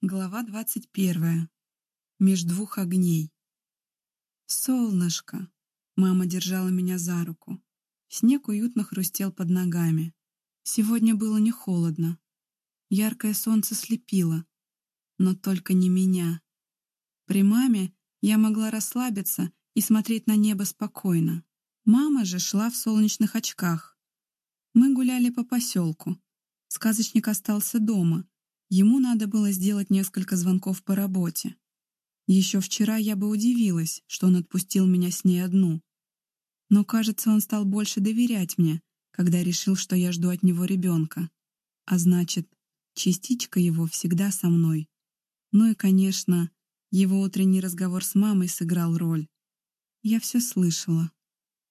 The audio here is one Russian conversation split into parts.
Глава двадцать первая. Меж двух огней. Солнышко. Мама держала меня за руку. Снег уютно хрустел под ногами. Сегодня было не холодно. Яркое солнце слепило. Но только не меня. При маме я могла расслабиться и смотреть на небо спокойно. Мама же шла в солнечных очках. Мы гуляли по поселку. Сказочник остался дома — Ему надо было сделать несколько звонков по работе. Еще вчера я бы удивилась, что он отпустил меня с ней одну. Но, кажется, он стал больше доверять мне, когда решил, что я жду от него ребенка. А значит, частичка его всегда со мной. Ну и, конечно, его утренний разговор с мамой сыграл роль. Я все слышала.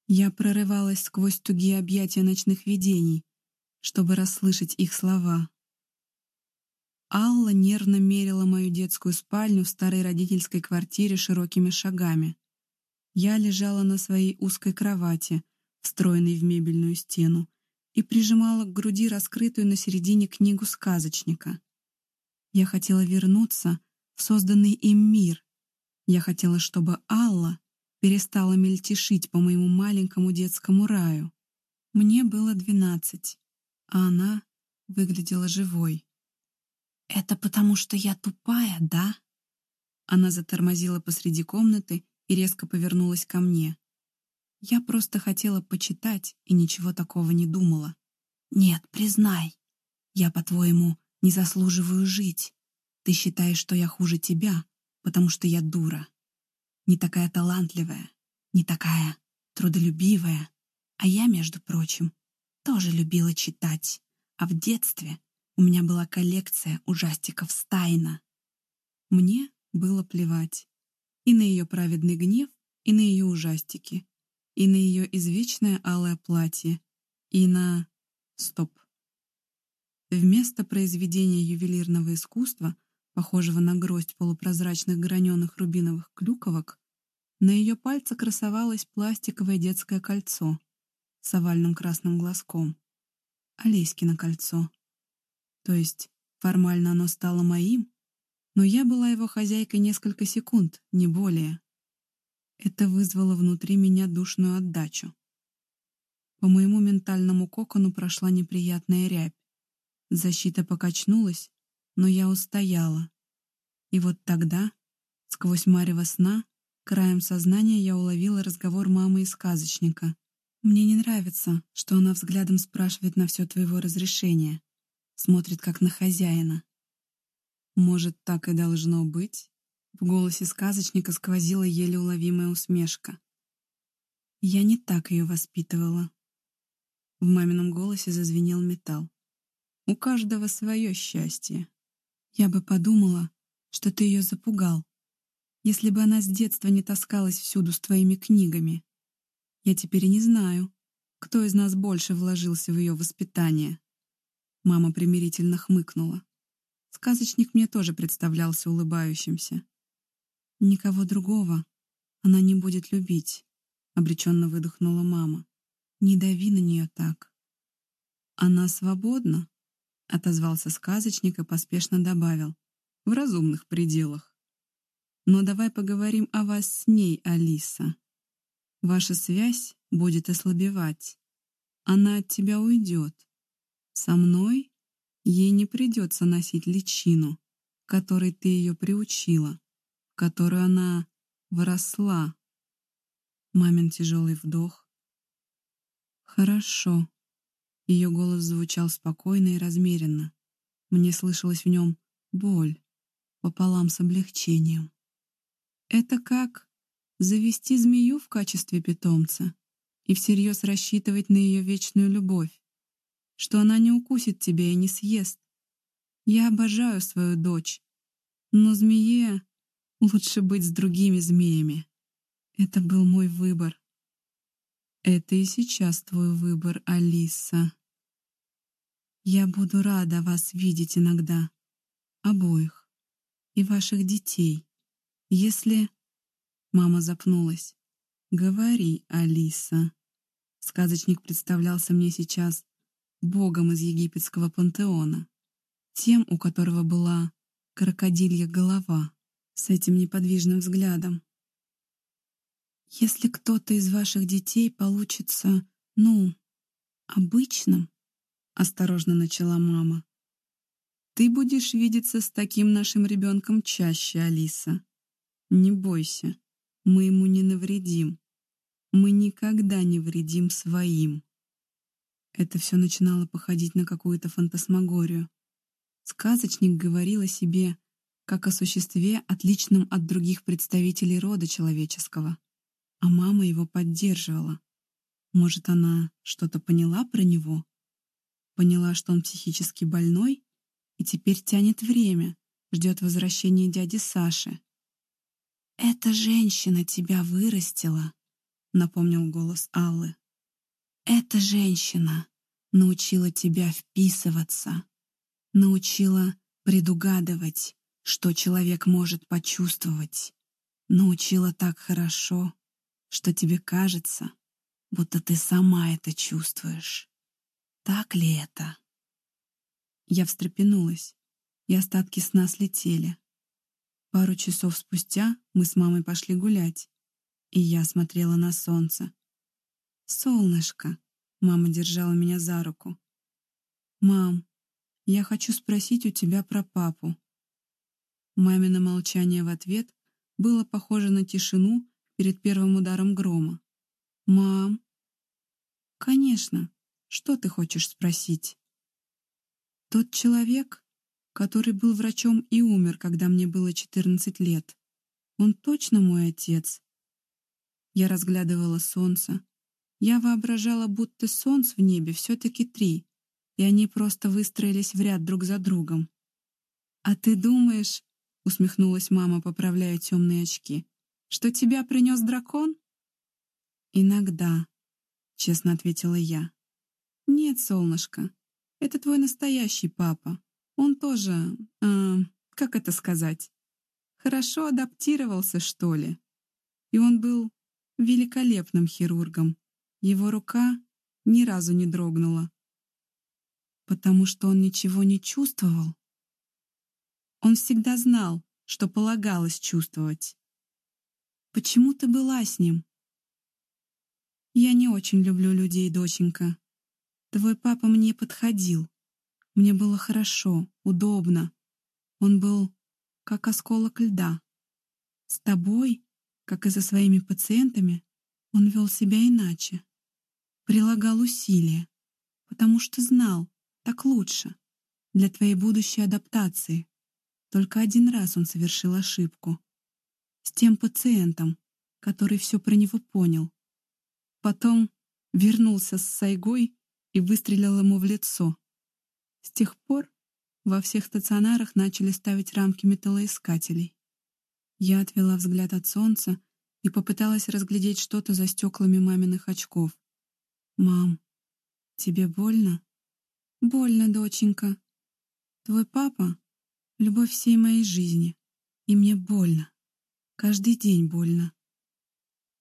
Я прорывалась сквозь тугие объятия ночных видений, чтобы расслышать их слова. Алла нервно мерила мою детскую спальню в старой родительской квартире широкими шагами. Я лежала на своей узкой кровати, встроенной в мебельную стену, и прижимала к груди раскрытую на середине книгу сказочника. Я хотела вернуться в созданный им мир. Я хотела, чтобы Алла перестала мельтешить по моему маленькому детскому раю. Мне было двенадцать, а она выглядела живой. «Это потому, что я тупая, да?» Она затормозила посреди комнаты и резко повернулась ко мне. Я просто хотела почитать и ничего такого не думала. «Нет, признай, я, по-твоему, не заслуживаю жить. Ты считаешь, что я хуже тебя, потому что я дура. Не такая талантливая, не такая трудолюбивая. А я, между прочим, тоже любила читать. А в детстве у меня была коллекция ужастиков Стайна. Мне было плевать. И на ее праведный гнев, и на ее ужастики, и на ее извечное алое платье, и на... Стоп. Вместо произведения ювелирного искусства, похожего на гроздь полупрозрачных граненых рубиновых клюковок, на ее пальце красовалось пластиковое детское кольцо с овальным красным глазком. Олеськино кольцо. То есть формально оно стало моим, но я была его хозяйкой несколько секунд, не более. Это вызвало внутри меня душную отдачу. По моему ментальному кокону прошла неприятная рябь. Защита покачнулась, но я устояла. И вот тогда, сквозь марево сна, краем сознания я уловила разговор мамы и сказочника. «Мне не нравится, что она взглядом спрашивает на все твоего разрешения смотрит как на хозяина. Может, так и должно быть? В голосе сказочника сквозила еле уловимая усмешка. Я не так ее воспитывала. В мамином голосе зазвенел металл. У каждого свое счастье. Я бы подумала, что ты ее запугал, если бы она с детства не таскалась всюду с твоими книгами. Я теперь не знаю, кто из нас больше вложился в ее воспитание. Мама примирительно хмыкнула. Сказочник мне тоже представлялся улыбающимся. «Никого другого она не будет любить», — обреченно выдохнула мама. «Не дави на нее так». «Она свободна», — отозвался сказочник и поспешно добавил. «В разумных пределах. Но давай поговорим о вас с ней, Алиса. Ваша связь будет ослабевать. Она от тебя уйдет. Со мной ей не придется носить личину, которой ты ее приучила, в которую она выросла. Мамин тяжелый вдох. Хорошо. Ее голос звучал спокойно и размеренно. Мне слышалась в нем боль, пополам с облегчением. Это как завести змею в качестве питомца и всерьез рассчитывать на ее вечную любовь что она не укусит тебя и не съест. Я обожаю свою дочь, но змее лучше быть с другими змеями. Это был мой выбор. Это и сейчас твой выбор, Алиса. Я буду рада вас видеть иногда, обоих, и ваших детей, если... Мама запнулась. «Говори, Алиса». Сказочник представлялся мне сейчас богом из египетского пантеона, тем, у которого была крокодилья голова с этим неподвижным взглядом. Если кто-то из ваших детей получится, ну, обычным, осторожно начала мама, ты будешь видеться с таким нашим ребенком чаще, Алиса. Не бойся, мы ему не навредим. Мы никогда не вредим своим. Это все начинало походить на какую-то фантасмагорию. Сказочник говорил о себе как о существе, отличном от других представителей рода человеческого. А мама его поддерживала. Может, она что-то поняла про него? Поняла, что он психически больной и теперь тянет время, ждет возвращения дяди Саши. «Эта женщина тебя вырастила», — напомнил голос Аллы. «Эта женщина научила тебя вписываться, научила предугадывать, что человек может почувствовать, научила так хорошо, что тебе кажется, будто ты сама это чувствуешь. Так ли это?» Я встрепенулась, и остатки сна слетели. Пару часов спустя мы с мамой пошли гулять, и я смотрела на солнце. «Солнышко!» — мама держала меня за руку. «Мам, я хочу спросить у тебя про папу». Мамино молчание в ответ было похоже на тишину перед первым ударом грома. «Мам?» «Конечно. Что ты хочешь спросить?» «Тот человек, который был врачом и умер, когда мне было 14 лет. Он точно мой отец. Я разглядывала солнце. Я воображала, будто солнц в небе все-таки три, и они просто выстроились в ряд друг за другом. «А ты думаешь, — усмехнулась мама, поправляя темные очки, — что тебя принес дракон?» «Иногда», — честно ответила я. «Нет, солнышко, это твой настоящий папа. Он тоже, э, как это сказать, хорошо адаптировался, что ли. И он был великолепным хирургом. Его рука ни разу не дрогнула. Потому что он ничего не чувствовал. Он всегда знал, что полагалось чувствовать. Почему ты была с ним? Я не очень люблю людей, доченька. Твой папа мне подходил. Мне было хорошо, удобно. Он был как осколок льда. С тобой, как и со своими пациентами, он вел себя иначе. Прилагал усилия, потому что знал, так лучше, для твоей будущей адаптации. Только один раз он совершил ошибку. С тем пациентом, который все про него понял. Потом вернулся с Сайгой и выстрелил ему в лицо. С тех пор во всех стационарах начали ставить рамки металлоискателей. Я отвела взгляд от солнца и попыталась разглядеть что-то за стеклами маминых очков. «Мам, тебе больно?» «Больно, доченька. Твой папа — любовь всей моей жизни, и мне больно. Каждый день больно».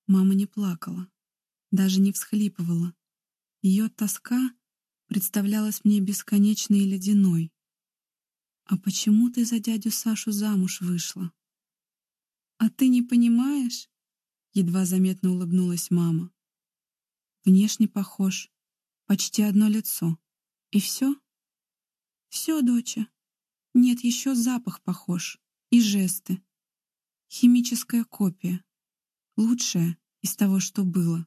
Мама не плакала, даже не всхлипывала. Ее тоска представлялась мне бесконечной и ледяной. «А почему ты за дядю Сашу замуж вышла?» «А ты не понимаешь?» — едва заметно улыбнулась мама. «Внешне похож, почти одно лицо. И все?» «Все, доча. Нет, еще запах похож. И жесты. Химическая копия. Лучшая из того, что было».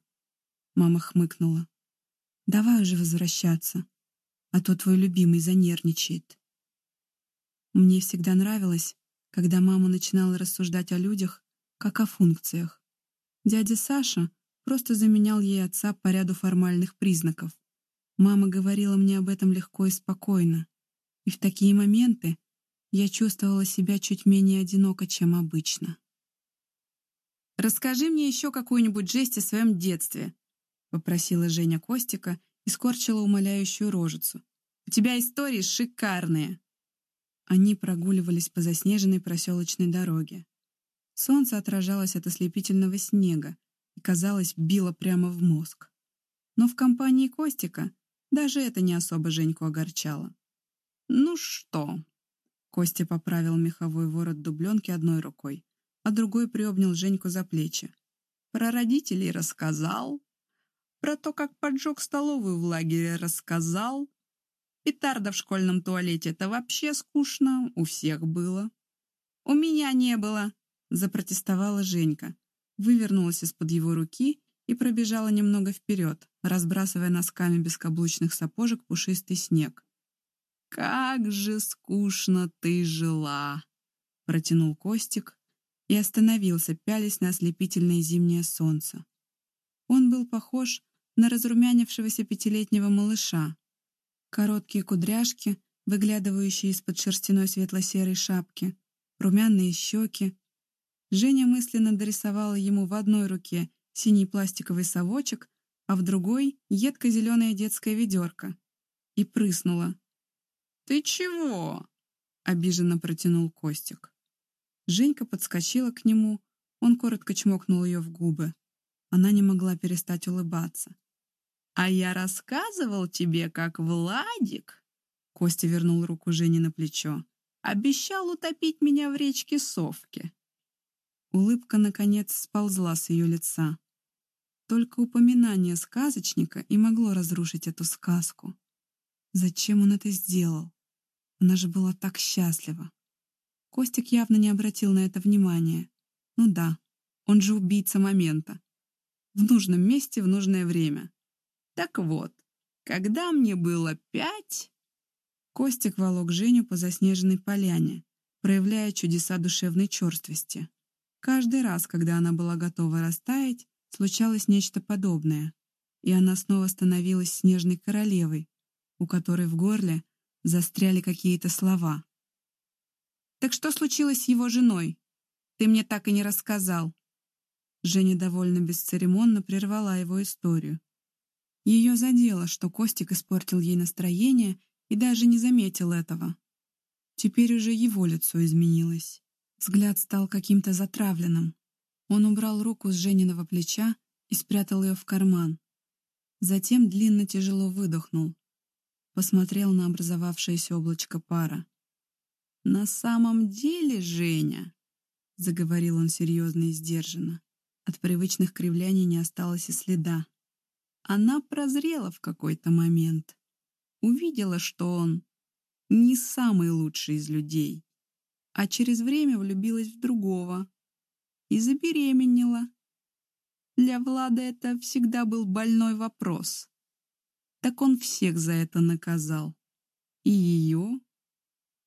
Мама хмыкнула. Давай уже возвращаться, а то твой любимый занервничает. Мне всегда нравилось, когда мама начинала рассуждать о людях, как о функциях. Дядя Саша просто заменял ей отца по ряду формальных признаков. Мама говорила мне об этом легко и спокойно. И в такие моменты я чувствовала себя чуть менее одиноко, чем обычно. «Расскажи мне еще какую-нибудь жесть о своем детстве», — попросила Женя Костика и скорчила умоляющую рожицу. «У тебя истории шикарные!» Они прогуливались по заснеженной проселочной дороге. Солнце отражалось от ослепительного снега и, казалось, било прямо в мозг. Но в компании Костика даже это не особо Женьку огорчало. «Ну что?» Костя поправил меховой ворот дубленки одной рукой, а другой приобнял Женьку за плечи. Про родителей рассказал, про то, как поджег столовую в лагере, рассказал. Петарда в школьном туалете — это вообще скучно, у всех было. «У меня не было», — запротестовала Женька. Вывернулась из-под его руки и пробежала немного вперед, разбрасывая носками бескаблучных сапожек пушистый снег. «Как же скучно ты жила!» — протянул Костик и остановился, пялясь на ослепительное зимнее солнце. Он был похож на разрумянившегося пятилетнего малыша. Короткие кудряшки, выглядывающие из-под шерстяной светло-серой шапки, румяные щеки. Женя мысленно дорисовала ему в одной руке синий пластиковый совочек, а в другой — едко-зеленая детская ведерко. И прыснула. «Ты чего?» — обиженно протянул Костик. Женька подскочила к нему, он коротко чмокнул ее в губы. Она не могла перестать улыбаться. «А я рассказывал тебе, как Владик...» Костя вернул руку Жене на плечо. «Обещал утопить меня в речке Совки». Улыбка, наконец, сползла с ее лица. Только упоминание сказочника и могло разрушить эту сказку. Зачем он это сделал? Она же была так счастлива. Костик явно не обратил на это внимания. Ну да, он же убийца момента. В нужном месте в нужное время. Так вот, когда мне было пять... Костик волок Женю по заснеженной поляне, проявляя чудеса душевной черствости. Каждый раз, когда она была готова растаять, случалось нечто подобное, и она снова становилась снежной королевой, у которой в горле застряли какие-то слова. «Так что случилось с его женой? Ты мне так и не рассказал». Женя довольно бесцеремонно прервала его историю. Ее задело, что Костик испортил ей настроение и даже не заметил этого. Теперь уже его лицо изменилось. Взгляд стал каким-то затравленным. Он убрал руку с Жениного плеча и спрятал ее в карман. Затем длинно тяжело выдохнул. Посмотрел на образовавшееся облачко пара. «На самом деле, Женя», — заговорил он серьезно и сдержанно, от привычных кривляний не осталось и следа. Она прозрела в какой-то момент. Увидела, что он не самый лучший из людей а через время влюбилась в другого и забеременела. Для Влада это всегда был больной вопрос. Так он всех за это наказал. И ее,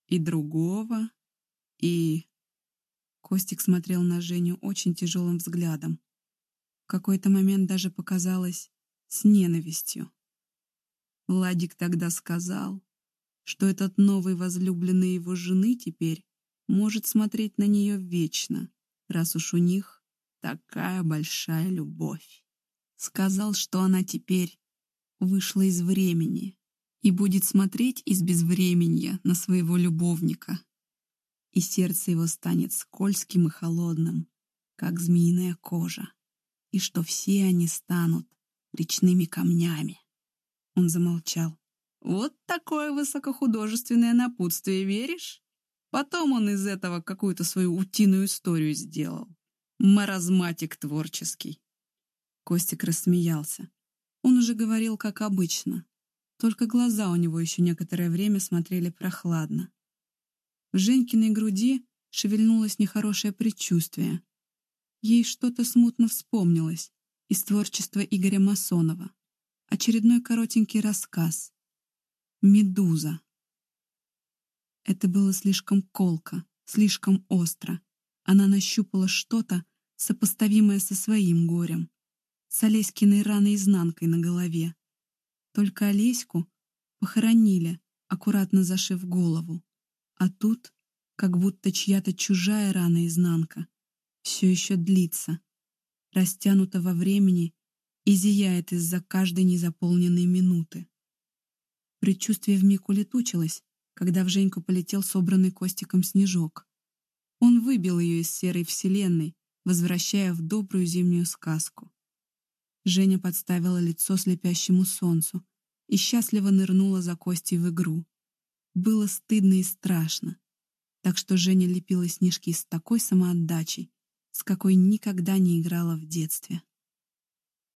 и другого, и... Костик смотрел на Женю очень тяжелым взглядом. В какой-то момент даже показалось с ненавистью. Владик тогда сказал, что этот новый возлюбленный его жены теперь может смотреть на нее вечно, раз уж у них такая большая любовь. Сказал, что она теперь вышла из времени и будет смотреть из безвременья на своего любовника. И сердце его станет скользким и холодным, как змеиная кожа, и что все они станут речными камнями. Он замолчал. «Вот такое высокохудожественное напутствие, веришь?» Потом он из этого какую-то свою утиную историю сделал. Маразматик творческий. Костик рассмеялся. Он уже говорил, как обычно. Только глаза у него еще некоторое время смотрели прохладно. В Женькиной груди шевельнулось нехорошее предчувствие. Ей что-то смутно вспомнилось из творчества Игоря Масонова. Очередной коротенький рассказ. «Медуза». Это было слишком колко, слишком остро. Она нащупала что-то, сопоставимое со своим горем, с Олеськиной раной изнанкой на голове. Только Олеську похоронили, аккуратно зашив голову. А тут, как будто чья-то чужая рана изнанка, все еще длится, растянута во времени и зияет из-за каждой незаполненной минуты. Предчувствие вмиг улетучилось, когда в Женьку полетел собранный Костиком снежок. Он выбил ее из серой вселенной, возвращая в добрую зимнюю сказку. Женя подставила лицо слепящему солнцу и счастливо нырнула за Костей в игру. Было стыдно и страшно. Так что Женя лепила снежки с такой самоотдачей, с какой никогда не играла в детстве.